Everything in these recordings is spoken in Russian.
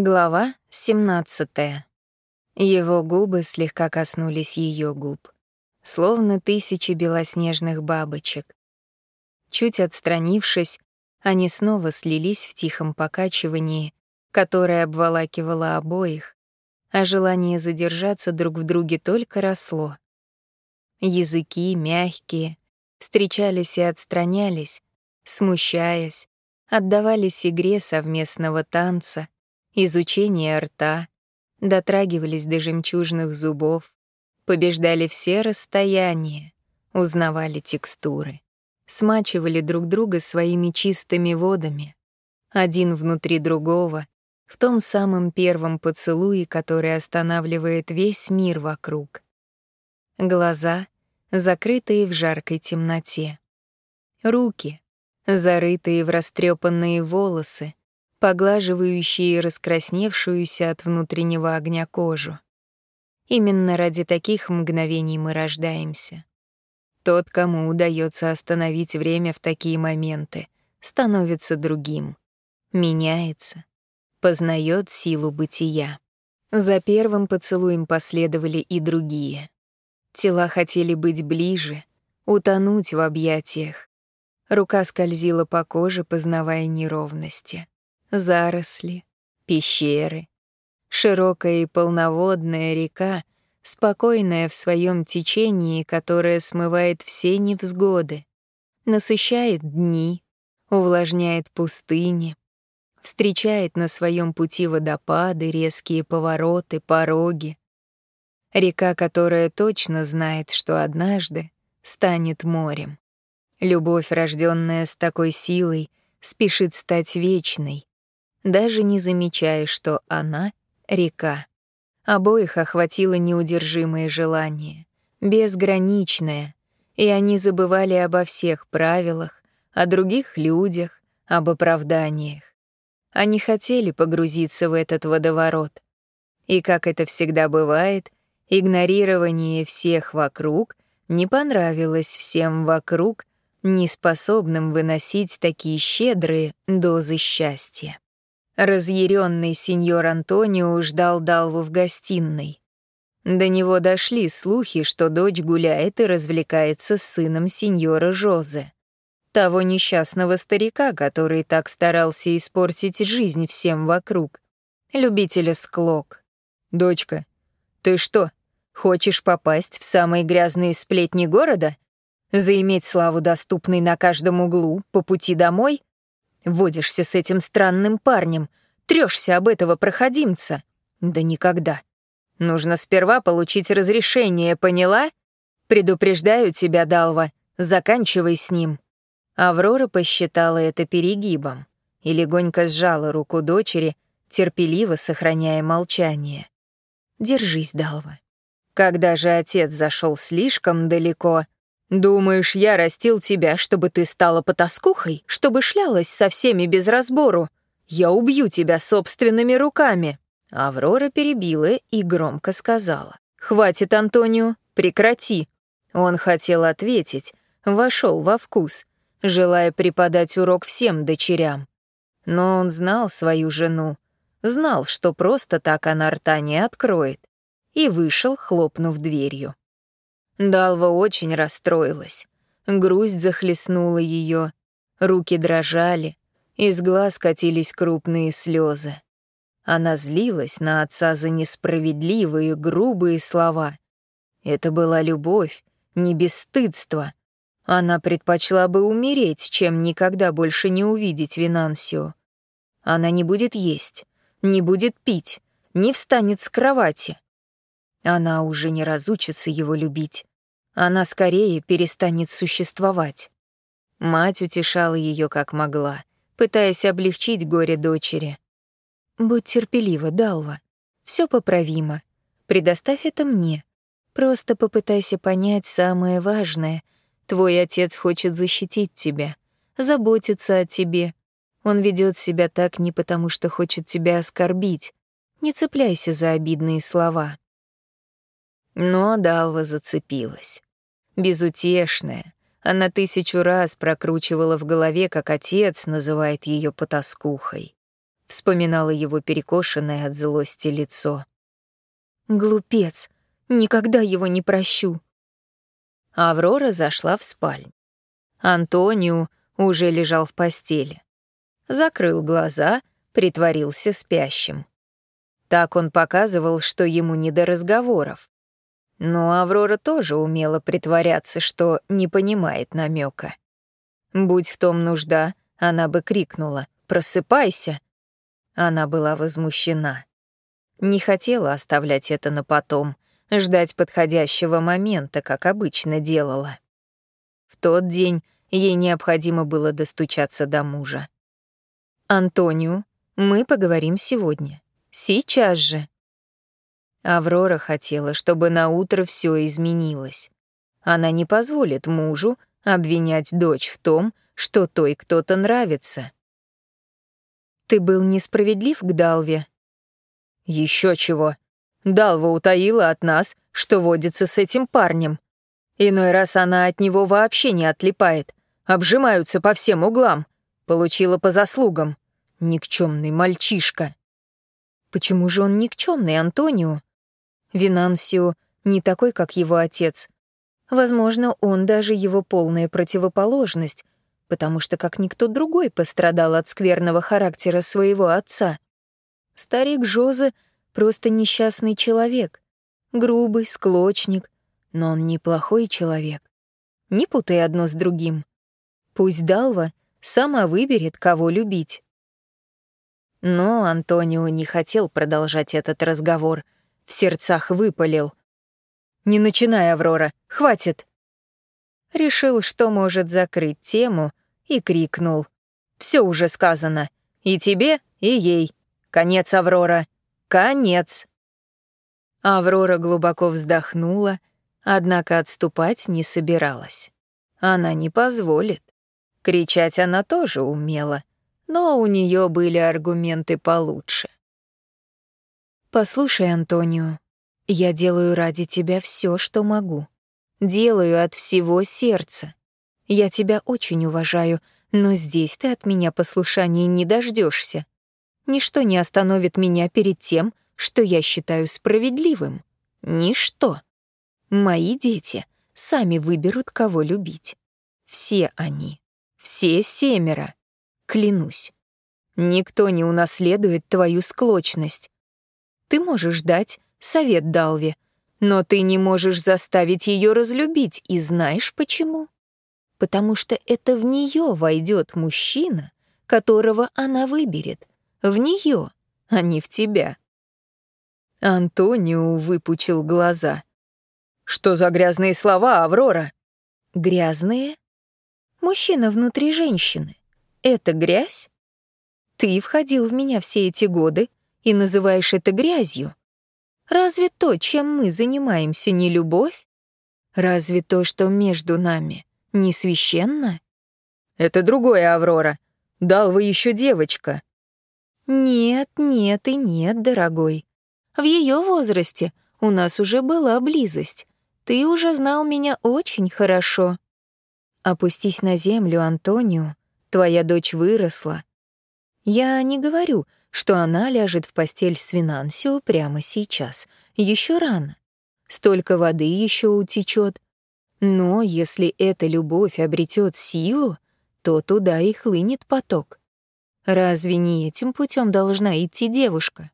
Глава 17. Его губы слегка коснулись ее губ, словно тысячи белоснежных бабочек. Чуть отстранившись, они снова слились в тихом покачивании, которое обволакивало обоих, а желание задержаться друг в друге только росло. Языки мягкие, встречались и отстранялись, смущаясь, отдавались игре совместного танца — изучение рта, дотрагивались до жемчужных зубов, побеждали все расстояния, узнавали текстуры, смачивали друг друга своими чистыми водами, один внутри другого, в том самом первом поцелуе, который останавливает весь мир вокруг. Глаза, закрытые в жаркой темноте. Руки, зарытые в растрепанные волосы, поглаживающие раскрасневшуюся от внутреннего огня кожу. Именно ради таких мгновений мы рождаемся. Тот, кому удается остановить время в такие моменты, становится другим, меняется, познает силу бытия. За первым поцелуем последовали и другие. Тела хотели быть ближе, утонуть в объятиях. Рука скользила по коже, познавая неровности заросли, пещеры, широкая и полноводная река, спокойная в своем течении, которое смывает все невзгоды, насыщает дни, увлажняет пустыни, встречает на своем пути водопады, резкие повороты, пороги. Река, которая точно знает, что однажды станет морем. Любовь, рожденная с такой силой, спешит стать вечной, даже не замечая, что она — река. Обоих охватило неудержимое желание, безграничное, и они забывали обо всех правилах, о других людях, об оправданиях. Они хотели погрузиться в этот водоворот. И, как это всегда бывает, игнорирование всех вокруг не понравилось всем вокруг, неспособным выносить такие щедрые дозы счастья. Разъяренный сеньор Антонио ждал Далву в гостиной. До него дошли слухи, что дочь гуляет и развлекается с сыном сеньора Жозе, того несчастного старика, который так старался испортить жизнь всем вокруг, любителя склок. «Дочка, ты что, хочешь попасть в самые грязные сплетни города? Заиметь славу, доступной на каждом углу, по пути домой?» Водишься с этим странным парнем, трешься об этого проходимца. Да никогда. Нужно сперва получить разрешение, поняла? Предупреждаю тебя, Далва, заканчивай с ним. Аврора посчитала это перегибом и легонько сжала руку дочери, терпеливо сохраняя молчание. «Держись, Далва». Когда же отец зашел слишком далеко, Думаешь, я растил тебя, чтобы ты стала потаскухой, чтобы шлялась со всеми без разбору? Я убью тебя собственными руками!» Аврора перебила и громко сказала. «Хватит, Антонио, прекрати!» Он хотел ответить, вошел во вкус, желая преподать урок всем дочерям. Но он знал свою жену, знал, что просто так она рта не откроет, и вышел, хлопнув дверью. Далва очень расстроилась. Грусть захлестнула ее, руки дрожали, из глаз катились крупные слезы. Она злилась на отца за несправедливые, грубые слова. Это была любовь, не бесстыдство. Она предпочла бы умереть, чем никогда больше не увидеть Винансио. Она не будет есть, не будет пить, не встанет с кровати. Она уже не разучится его любить она скорее перестанет существовать. Мать утешала ее как могла, пытаясь облегчить горе дочери. «Будь терпелива, Далва. Все поправимо. Предоставь это мне. Просто попытайся понять самое важное. Твой отец хочет защитить тебя, заботиться о тебе. Он ведет себя так не потому, что хочет тебя оскорбить. Не цепляйся за обидные слова». Но Далва зацепилась безутешная. Она тысячу раз прокручивала в голове, как отец называет ее потаскухой. Вспоминала его перекошенное от злости лицо. «Глупец! Никогда его не прощу!» Аврора зашла в спальню. Антонио уже лежал в постели. Закрыл глаза, притворился спящим. Так он показывал, что ему не до разговоров. Но Аврора тоже умела притворяться, что не понимает намека. Будь в том нужда, она бы крикнула «Просыпайся!». Она была возмущена. Не хотела оставлять это на потом — ждать подходящего момента, как обычно делала. В тот день ей необходимо было достучаться до мужа. «Антонио, мы поговорим сегодня. Сейчас же». Аврора хотела, чтобы на утро все изменилось. Она не позволит мужу обвинять дочь в том, что той кто-то нравится. «Ты был несправедлив к Далве?» Еще чего», Далва утаила от нас, что водится с этим парнем. Иной раз она от него вообще не отлипает. Обжимаются по всем углам. Получила по заслугам. Никчемный мальчишка. Почему же он никчемный, Антонио? Винансио не такой, как его отец. Возможно, он даже его полная противоположность, потому что как никто другой пострадал от скверного характера своего отца. Старик Жозе — Просто несчастный человек. Грубый, склочник. Но он неплохой человек. Не путай одно с другим. Пусть Далва сама выберет, кого любить. Но Антонио не хотел продолжать этот разговор. В сердцах выпалил. «Не начинай, Аврора, хватит!» Решил, что может закрыть тему, и крикнул. «Все уже сказано. И тебе, и ей. Конец, Аврора. Конец. Аврора глубоко вздохнула, однако отступать не собиралась. Она не позволит. Кричать она тоже умела, но у нее были аргументы получше. «Послушай, Антонио, я делаю ради тебя все, что могу. Делаю от всего сердца. Я тебя очень уважаю, но здесь ты от меня послушания не дождешься. Ничто не остановит меня перед тем, что я считаю справедливым. Ничто. Мои дети сами выберут, кого любить. Все они. Все семеро. Клянусь. Никто не унаследует твою склочность. Ты можешь дать совет Далве, но ты не можешь заставить ее разлюбить, и знаешь почему? Потому что это в нее войдет мужчина, которого она выберет, в нее, а не в тебя. Антонио выпучил глаза. «Что за грязные слова, Аврора?» «Грязные? Мужчина внутри женщины. Это грязь? Ты входил в меня все эти годы и называешь это грязью. Разве то, чем мы занимаемся, не любовь? Разве то, что между нами, не священно?» «Это другое, Аврора. Дал вы еще девочка. «Нет, нет и нет, дорогой. В ее возрасте у нас уже была близость. Ты уже знал меня очень хорошо. Опустись на землю, Антонио. Твоя дочь выросла. Я не говорю, что она ляжет в постель с Винансио прямо сейчас. Еще рано. Столько воды еще утечет. Но если эта любовь обретет силу, то туда и хлынет поток. Разве не этим путем должна идти девушка?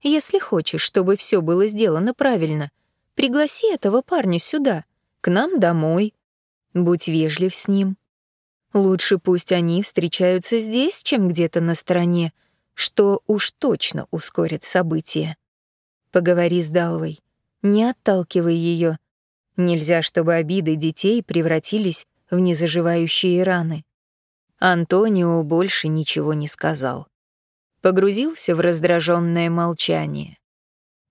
Если хочешь, чтобы все было сделано правильно, пригласи этого парня сюда, к нам домой. Будь вежлив с ним. Лучше пусть они встречаются здесь, чем где-то на стороне, что уж точно ускорит события. Поговори с Далвой, не отталкивай ее. Нельзя, чтобы обиды детей превратились в незаживающие раны. Антонио больше ничего не сказал. Погрузился в раздраженное молчание.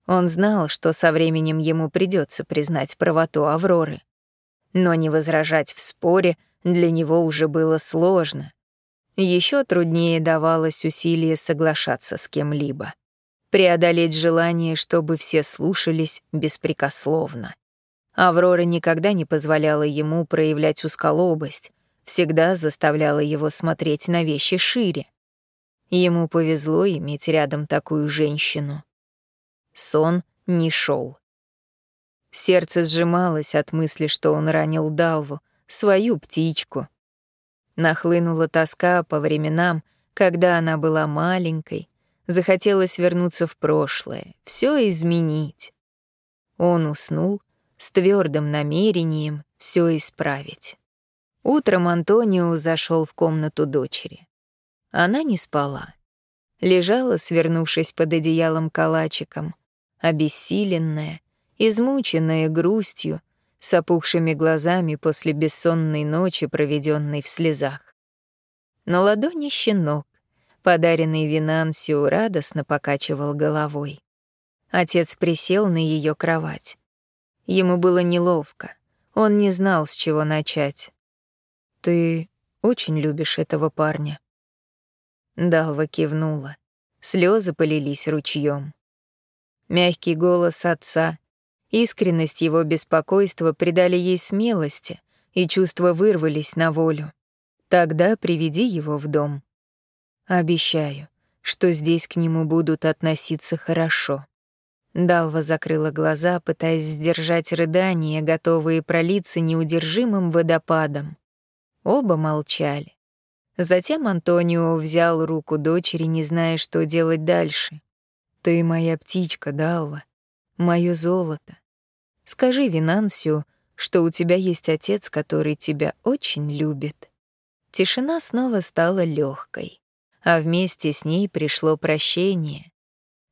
Он знал, что со временем ему придется признать правоту Авроры. Но не возражать в споре для него уже было сложно. Еще труднее давалось усилие соглашаться с кем-либо. Преодолеть желание, чтобы все слушались беспрекословно. Аврора никогда не позволяла ему проявлять усколобость, всегда заставляла его смотреть на вещи шире. Ему повезло иметь рядом такую женщину. Сон не шел. Сердце сжималось от мысли, что он ранил Далву, свою птичку. Нахлынула тоска по временам, когда она была маленькой, захотелось вернуться в прошлое, все изменить. Он уснул с твердым намерением все исправить. Утром Антонио зашел в комнату дочери. Она не спала. Лежала, свернувшись под одеялом калачиком, обессиленная, измученная грустью, с опухшими глазами после бессонной ночи, проведенной в слезах. На ладони щенок, подаренный Винансио, радостно покачивал головой. Отец присел на ее кровать. Ему было неловко. Он не знал, с чего начать. «Ты очень любишь этого парня?» Далва кивнула. Слезы полились ручьем. Мягкий голос отца, искренность его беспокойства придали ей смелости, и чувства вырвались на волю. Тогда приведи его в дом. Обещаю, что здесь к нему будут относиться хорошо. Далва закрыла глаза, пытаясь сдержать рыдания, готовые пролиться неудержимым водопадом. Оба молчали. Затем Антонио взял руку дочери, не зная, что делать дальше. «Ты моя птичка, Далва, моё золото. Скажи Винансию, что у тебя есть отец, который тебя очень любит». Тишина снова стала легкой, а вместе с ней пришло прощение.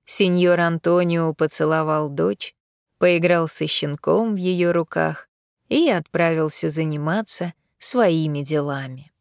Сеньор Антонио поцеловал дочь, поиграл со щенком в ее руках и отправился заниматься своими делами.